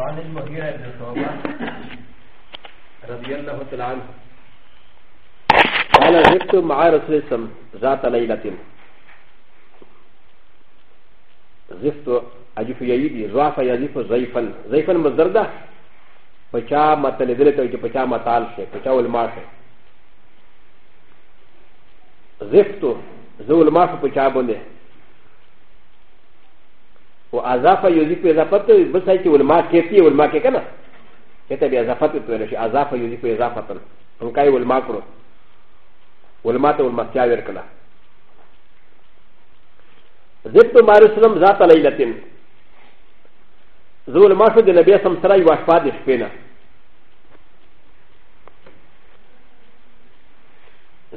عن المغيرة بن شعبة رضي الله تعالى عنه قال جئت مع رسول الله ذات ليلة زفت اجف يدي ضعف يزيف ضيفا ضيفا مزرده پچا متلدل ته چې پچا متال شي پچا ولما شي زفتو زول ما شو پچا باندې و أ ض ا ف ة يزيد في اضافته بس هيك والماء كيفيه والماء كيكنا كتب اضافته تولش أ ض ا ف ة يزيد في اضافه فنكاي والماء كرو والماء ت والماء كاير كلا زبت مارس لم ذات ليله زول ما شد النبي صلى الله عليه وسلم شفينا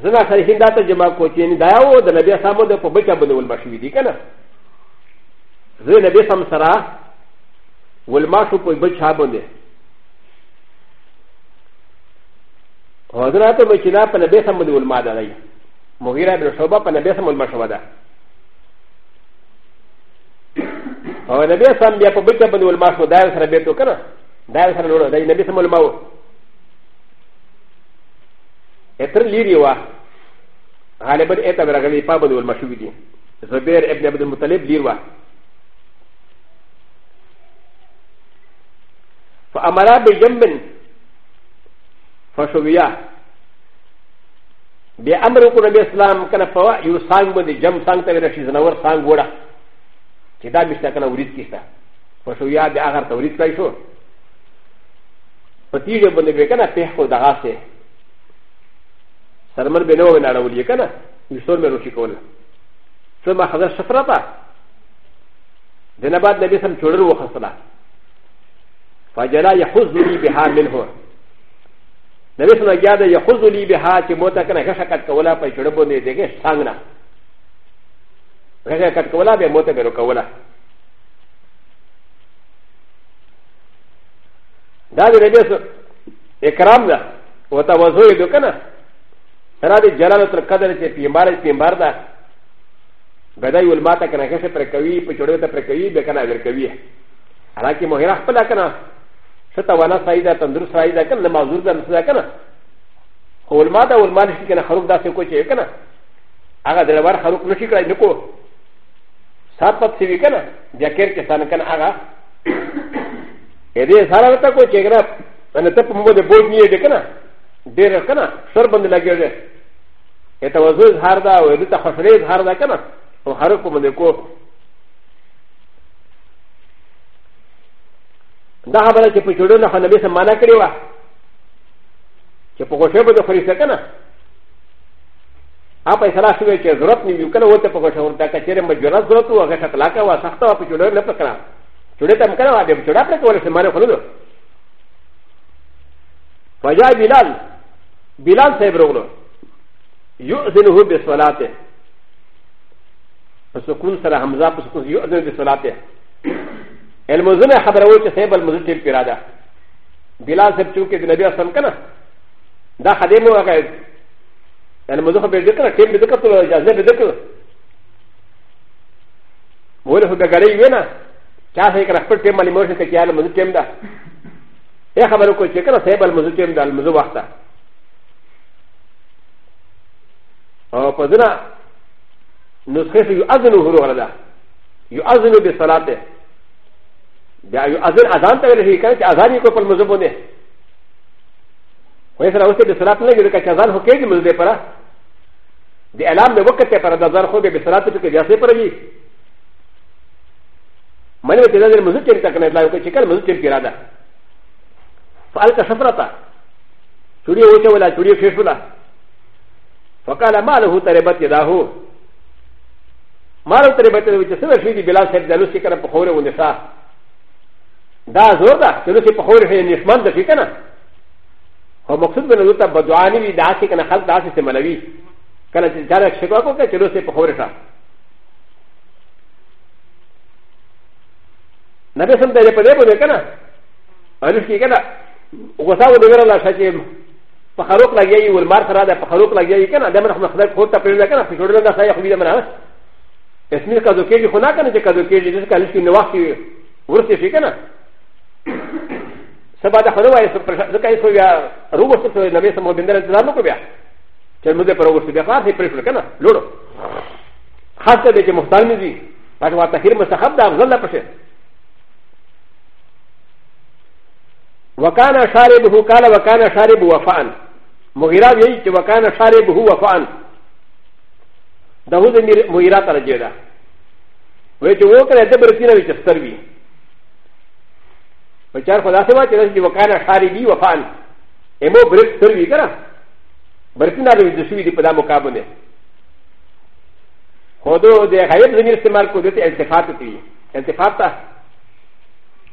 زنا خليفين داتا جماعه كوتين داو دا نبي صلى الله عليه وسلم بكا بنو المشوي دي كنا ز ن ب ي سم سرا والماشو كوي بل شابون دي وزناتو بشنا فنبي سم دي والما دا دي مغيرة بن شوبة فنبي سم والماشو دا ونبي سم بيا فبلتا بن والماشو دار سر بيتو كنا دار سر نورو دي نبي سم والماو اتر ليري وا غالبا اتا برغلي فابد والماشو دي زبير ابن عبد المطلب ليروا فامر بجنب فشويا بامر ق نبي اسلام كان فوا يسان بن جم سان تغير شي زنور سان غورا كدا مشتا كان وريد كيستا فشويا باخر توريد كاي شو فتيج بن بي كان فيه خو دغاسه سرمن بنو بن اولي كان يسور مروشي كول ثم اخذ الشفرطه دنا بعد نبي سم چورل وخصلا فجلا يحزني بها منه نبي سنا جاده يحزني بها چې موتا کنه غشا کټ کولا په چړبو نه دیګه څنګه نه غشا کټ کولا به موتا به کولا دا دې نبي سو اکرام ده وتا وزو یې کنه را دې جلال تر قدر چې پیمبار پیمبار ده بدای ولما تا کنه غشا پر کوي په چړبو ته پر کوي به کنه ور کوي حالانکه مهره خپل کنه ش ت و ن ا سايدا تندر سايدا كان لما زور بان سايدا كان هو المادا والمال شي كان خروق دا سيكو شي كان اغا دلوار خروق نشي كلا نكو سابت سيبي كان جاكير كسان كان اغا اذا سارا تا كو شي كان انا تب مو دي بوج نيه دي كان دير كان سر بند لگيو دي يتوزو هاردا ويدتا خسري هاردا كان وخروق مو دي كو دا خبره چې په جوړو نه خو نبی سم معنا کړې وه چې په غوښه به د خوري څه که نه هغه فیصله شوې چې ضرورت نه وي که نه ورته په غوښه ورته که چېرې مجرد ضرورت وو هغه ښه طلاقه وه سخته وه په جوړو نه پکړه جوړې ته هم کړه وه بیا په جوړه پرې کولی شي معنی خو نه ده فجا بلال بلال صاحب راغلو یؤذنه بصلاته په سکون سره حمزه په سکون یؤذن بصلاته المزن خبر و چې سیب المزن ټیپ پیرا ده بلال صاحب چونکې د نبی اسلام کنه دا خدیم و هغه المزن خو به دې کنه ټیپ دې کتل اجازه به دې کړو وله خو بګړې وې نه چا سې کړ خپل ټیم باندې موشن کې یاله مزن ټیم ده یا خبر کو چې کنه سیب المزن ټیم ده المزن وخت ده او په ځنا نسخه یو اذن هو غره ده یو اذن به صلاته بیا یو اذن اذان ته ویل شي کنه چې اذان یې کو په مذهب باندې خو یې سره اوسه د صلات نه ګرځي چې اذان هو کېږي مذهب پره د اعلان د وخت ته پر د اذان خو به صلات ته کې جاسه پر وي مله چې د مذهب چیرې تک نه لا یو چې کله مذهب چیرې اراده فالک شفرتا چوری اوچه ولا چوری خېشولا فقال ما له تربت يداه ما له تربت يداه چې سره شي بلال صاحب دلوس کې کنه په خوره ونسا دا زور ده چې نو چې په خور شي نشمن ده شي کنه خو مقصود به نو ته بدعانی وي دا چې کنه خلک دا چې ملوي کله چې چاره شکوا کو کې چې نو چې په خور شي نبی سم ته په دې بده کنه انس کې کنه غوسه و دغه الله شته په خروق لګي ول مار سره ده په خروق لګي کنه دا من خلک خو ته پیل کنه په جوړل دا صحیح خو دې منه اسمیل کا دوکې خو نه کنه چې کا دوکې دې کله چې نو وخت ورته شي کنه سبا د خنو وای زکه یې سویا روغ وسو ته نبی سمو بندر انتظار نو کو بیا چې موږ پر وګورو بیا خلاص یې پرېښول کنه لوړو خاص ته چې مختار مې دي پټ وا تخیر مستحب ده افضل پشه وكان شاربه قال وكان شاربه وفان مغيرا يي چې وكان شاربه وفان داود مغيرا ترجه ده وې چې وکړه د برسینه وچ ستروي パチャーフォーダーセワチェンジワカナシャリビワファンエモブレットリガラブレットナルウィズシュウィディパダモカブネホドデハイブズミルセマルコディエルセファトティエルセファタ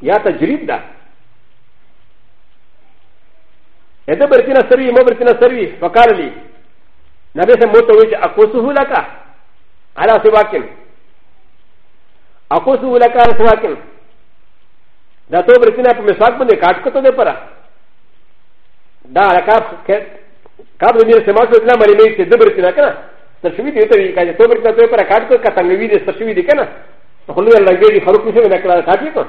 ヤタジリダエドブレットナセリモブレットナセリワカルリナベセモトウィジアコスウラカアラセワキンアコスウラカアラセワキンだとブリキナプメサクメカクトデパラだカプケカブミルセマクナマリメイテデブリキナカナサシュビディテリカジトブリキナプラカクトカタミビデサシュビディカナホルダーラゲリハロクシュナカラカピコ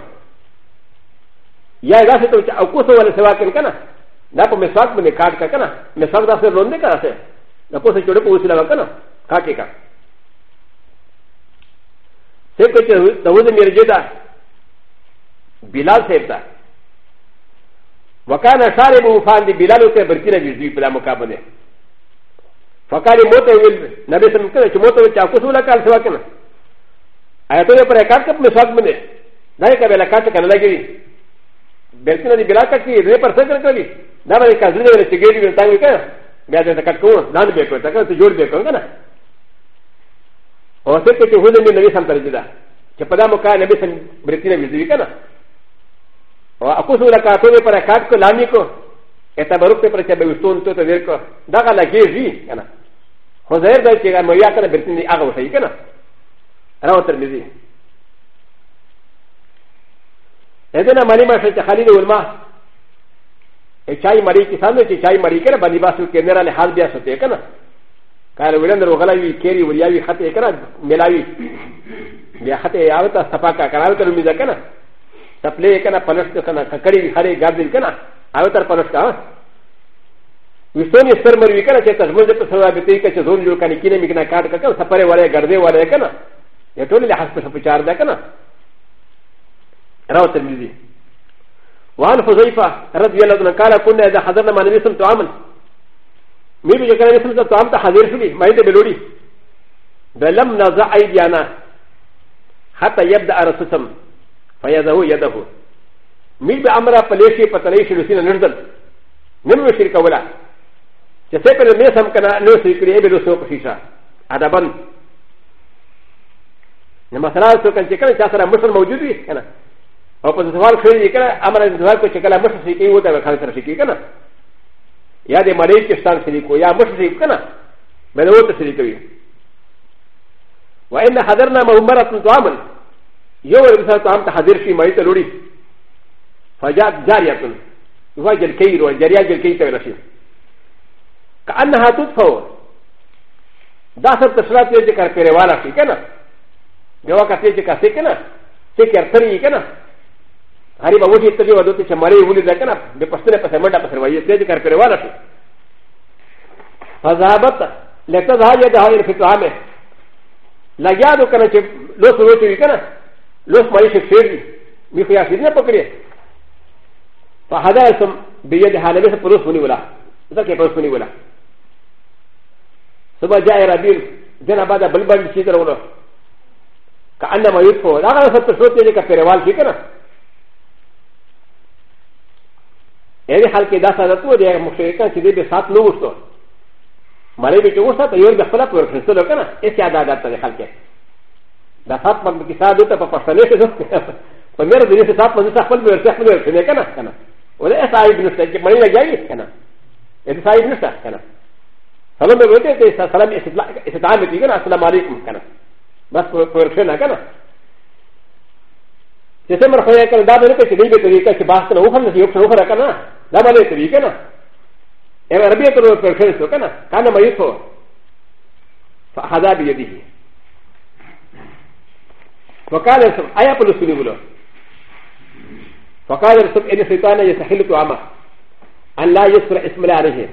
やだせとアコソワレセワケンカナだとメサクメカクカナメサクダセロンデカラセだとセキュリポウシラワカナカケカセクチェウダウズミルジェダ بلال سيب ده وكان شارب وفان دي بلال سيبرتين بجدي بلا مقابله فقال موتويل نبي سلم كده موتويل تاكو سولا قال سوا كنا ايتو پر اکات کپ مسواک بنے دای کا بیل اکات کنا لگی بیلتنا دی بلا کٹی رے پر سکر کلی دا بے کا زنے ولے چگیری ول تانگ کنا بیا تے کٹ کو نان بے کو تک جوڑ بے کو کنا اور تے کہ ہودے نبی سلم ترجدا کہ پدا مکا نبی سلم برتینہ وزوی کنا アコソラカトレパラカトラミコエタバロペプレチェベウトントトレコダガラゲジーガナホゼルダチェガマヤカラベティニアゴセイガナラオテミジエデナマリマシェチハリドウマエチャイマリキサンドチチャイマリケラバニバスウケネラレハルビアソテカナカラウレンドウガラビケリウリアビハテカナメラビビアハテアウタサパカカラウタルミザカナ ت پ ل ي ك ن ا پنش كنا ككري هاري غابل كنا اوتر پنش كا ويستوني سرمر ويكنا چه تزمز په سوا بيتي كه زون جو كاني كينه ميكنا كات كا سپره والے گردے والے كنا يتول له حسب سپچار دا كنا راو ترمذي وعن حذيفه رضي الله عنه قال كنا اذا حضرنا مع النبي صلى الله عليه وسلم ميبي كان النبي صلى الله عليه وسلم حاضر شلي ما يد بلوري بلم نزع ايديانا حتى يبدا رسول الله فيده يده مي بامرا فليشي فتليشي لسين نردل نمو شركه ولا جسيب الميسم كان نوسي كريب لسوق شيشا هذا بند لما سلال سوكا شكرا شاسرا مسلم موجود بي كان او په سوال کړی کړه امر د سوال کو چې کله مشه سې کوي وته خلک سره شي کنه یا د مریض کې ستان سری کو یا مشه سې کنه مله وته سری کوي وان حضرنا مهمره تعامل よりさたんたはでしまいたるり。ファジャージャリアトン。ワジェルケイロ、ジャリアジェルケイタラシ。カアンハトフォー。ダサタスラテジカペレワラシケナ。ジョカテジカセケナ。セケアプリケナ。アリバウジテジオドティシャマリウリザケナ。デパステレパセマダパセワジェテジカペレワラシ。ファザーバタ。レタザージャーハイルフィトアメ。ラギャドカナチェロスウェイトウィケナ。ロスマイシェフェリミフィアフィリアパクリファハダーソンビヤデハネメスプロスフニウラザケプロスフニウラソバジャイラビルデナバダブルバンシザローカアンダマユフォーラガサプロテレカペレワーキカナエレハルケダサダトデアモシェカンシデベサトノウストマレビトウサタヨルダフラプロフェンストロカナエシアダダタレハルケださっぱりきさどたぱさねしの。パメルでさっぱりさっぱりさっぱりさねかなかな。おれさいびのせきまりなやいかな。えさいびのさかな。サロメウテテササラミエスタメティガナサラマリムかな。バスプロシェナかな。ジェセマフェアカンダブルペチリベトリカチバスのオハンズヨクションからかな。ダブルティガナ。エヴァビアトロプロシェンスかな。かなまゆと。ファハダビエディ。فقال يوسف ايا بلسوني ولو فقال يوسف ان الشيطان يستحل طعامه ان لا يسر اسم الله عليه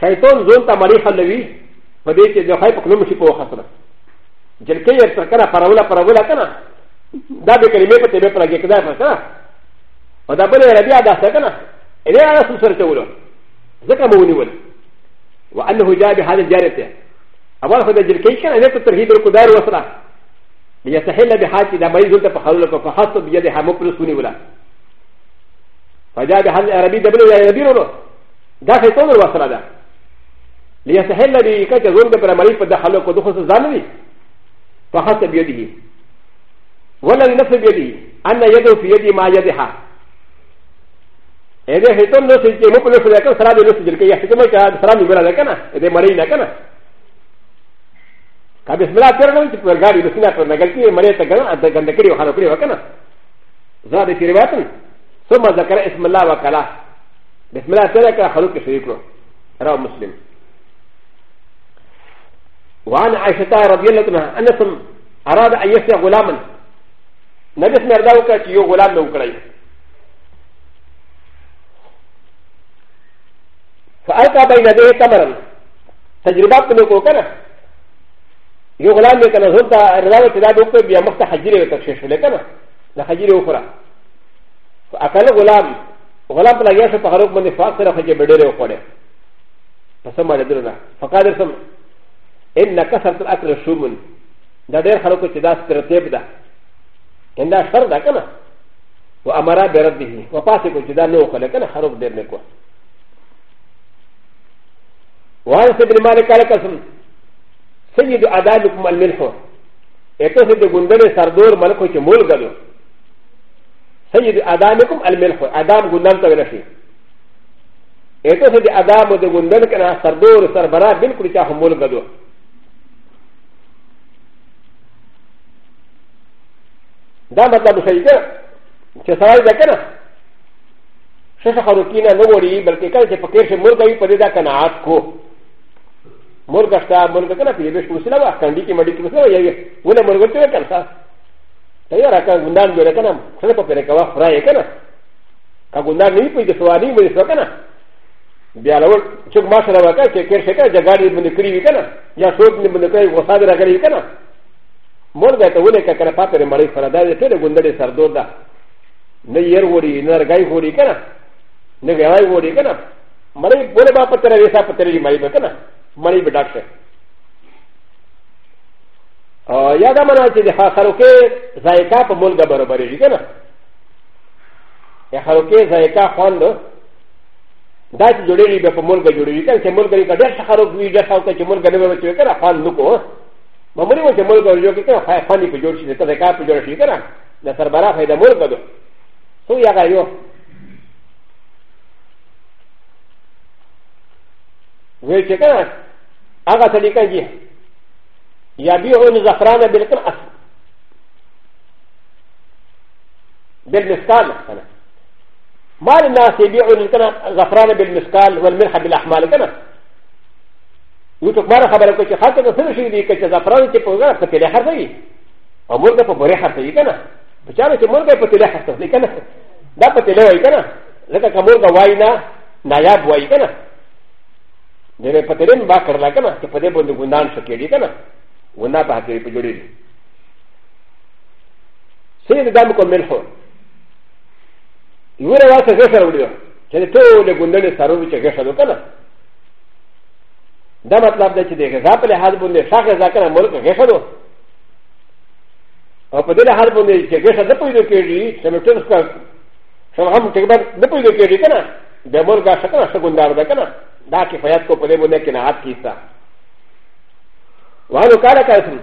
شيطان زونتا مريحا لوي فديك لو خايف قلوم شي فوق خسره جلكي يرسل كنا فراولا فراولا كنا دا بكلمه په تبه پرګه کدا مثلا او دا بل عربي ادا سکنه اې دا سوسر ته ولو ذکر مونی ول وانه جاء بهذه الجارته اول خدای جلكي کنه دې ته ترهيب القدار وسره يستحل بحاجه اذا مريض زلت فخلوك فحصت بيدها مبرسوني ولا فجاء بحال العربي دبلو يا نبي رولو داخل تونر وصل هذا ليستحل بكتش زلت بلا مريض فدخلوك ودخلت الزامني فحصت بيده ولا نفس بيده ان يده في يدي ما يدها اذا هيتون نفس مبرسوني كان سلام يقول لك سلام يقول لك انا اذا مريض لك انا カビスメラテルノンティプルガリ、ウスナプルナガキ、マレタガナ、アダガンデキリオハロクリワカナ。ザディリワトン、ソマザカラエスメラワカラ、ビスメラテラカハロクシリクロ、ラウムスリム。وعن عائشة رضي الله عنها أنهم أراد أن يسرع غلاما نجس مرداوكا يو غلام نوكري فألقى بين يديه تمرا تجربات نوكوكنا よくらんでかなぞったらなきゃどこかビアマスターはじれたしゅうれかな。なはじれをこら。あかのごらん。ごらんぷらやしゃぱはろくまでファクターはじめれをこれ。パサマレドルナ。ファカルソン。えんなかさとあくるしゅうむん。だれはろくちだすてるてぶだ。えんだしゃだかな。و ا م ر ا ب ر د ه و ق ا س ك ج د ا ن و خ ل ك ن خروج د ر ن ك و و ه ذ ا بن مالك ا ل ك س م سيد أداء لكم الملحو اتوسي دي غندر سردور ملكو چه مول گدو سيد أداء لكم الملحو أدام غندام تولشي اتوسي دي أدام دي غندر كنا سردور سربرا بلکل چاهم مول گدو دا مطلب صحیح ده چې سړی ده کنه شش خروکینه نه وړي بلکې کله چې فقیر شي مرګ وي په دې دا قناعت کو مرغ شتا مرغ کنه په یوه شوسله وا کندی کې مډی کې مسله یې ونه مرغ ته کنه تا ته یې راکا ګوندان جوړ کنه خله په پرې کوا فرای کنه کا ګوندان نه پیږي سوانی مې سو کنه بیا لور چې ما سره وکړه چې کېر شکه جګاړي باندې کړی وی کنه یا شوق نه باندې کوي غصه درغلی کنه مرغ ته ونه کنه پاتره مړی فردا دې ته ګوندړې سردور ده نه ير وړي نه رګای وړي کنه نه غای وړي کنه مړی بوله با پتره ویسا پتره مړی کنه منی به ډاک شه یا دا معنا چې د خروکې ذایقه په ملګه برابرېږي که نه یا خروکې ذایقه خوند دا چې جوړېږي بیا په ملګه جوړېږي که نه چې ملګه که ډېر ښه خروک وي ډېر ښه وکړه چې ملګه نه به وچوي که نه خوند نه کو ممرې وه چې ملګه جوړ کړي که نه خوند یې په جوړ شي د ذایقه په جوړ شي که نه د سربرا فایده ملګه ده څو یا یو و ي ك ك ن ا اغا تليكا جي يبيعون زفران بالقناص بالمسكال أنا. ما الناس يبيعون زفران بالمسكال والملح بالاحمال كنا وتكبر خبرك حتى تصير شيء ذيك زفران تبقى فتلي حرفي او مرغى فبوري حرفي كنا بشارة مرغى فتلي حرفي كنا دا فتلي وي كنا لك مرغى واينا ناياب وي كنا ن ر ي پترين با کرلا کنا چه پده بند گندان شکیلی کنا گندا با حقیری پا جوڑی دی سید دام کو ملحو یو رواسه غشر ولیو چه تو لگندن ساروی چه غشر دو کنا دا مطلب ده چې د غذا په لحاظ باندې ښه غذا کنه ملک غښه دو او په دې لحاظ باندې چې غښه نه پیدا کېږي چې مټر څخه څنګه هم تقریبا نه پیدا کېږي کنه د ملک غښه کنه څنګه ګندار ده کنه だけファイアスコプレモネケナアキーサワノカラカスム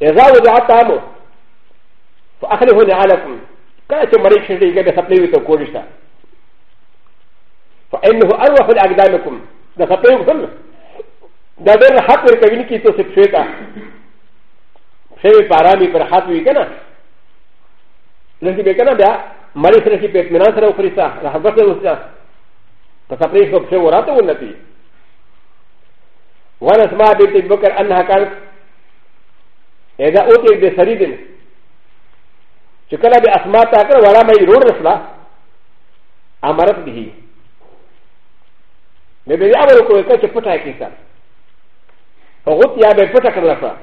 エザウザアタモファアリホネアラフムカラチョマリクシリゲベサプリウトコリサファエンドアロファアグダメコムダサプリウトダベルハプリカミニキトセプシュータシェイパラミパハトウィケナレシピケナダマリクシリペッメナサラフリサラハバセウスタパサプリションをラトウナピー。ワナスマービティブカーアンハカンエザオティデサリディン。チカラビアスマタカワラマイローラスラアマラフディー。メビアウコウカチプタイキサ。フォーティアベプタカラファ。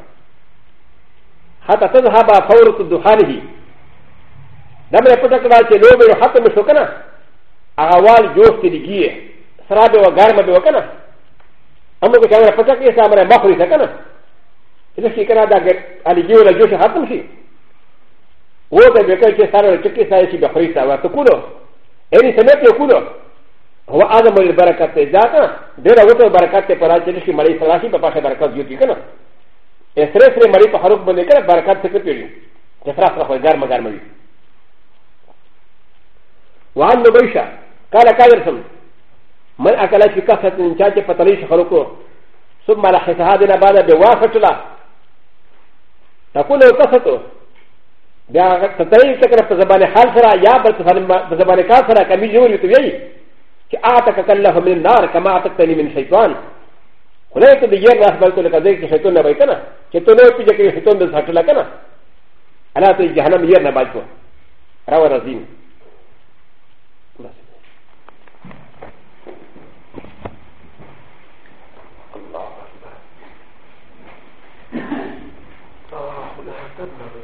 ハタタハバフォークドハリヒ。ダメプタカラチェロベルハトムショカナ。アワージョーティリギー、サラベワガーマベワカナ。アメリカのパタキサマレマフリサカナ。イレシカラダゲアリギューラジョシハトムシ。ウォーターベカチサラチキサイシバフリサワトクド。エリセメトクド。ウォアダムリバラカテザータ。デラウォトバラカテパラチリシマリサラシバパシバラカジュキカナ。エスレスレマリパハロクボネカバラカテクトリ。ジャフラフラファガーマガーマリ。وعن نبيشه قال كادرسم من أكل في كفة من شاكي فتليش خلقه ثم لحسها دينا بعد بوافت له تقول له كفته بیا تتری تکره په زبانه حال سره یا په زبانه کار سره کمی جوړ وي ته وی چې اعتک الله من النار کما اعتقتنی من شیطان خدای ته دې نه خپل ته لکه دې چې شیطان نه وای کنه چې ته نو پیږه کې شیطان دې ځټل کنه انا ته جهنم یې نه باچو راو راځین footnote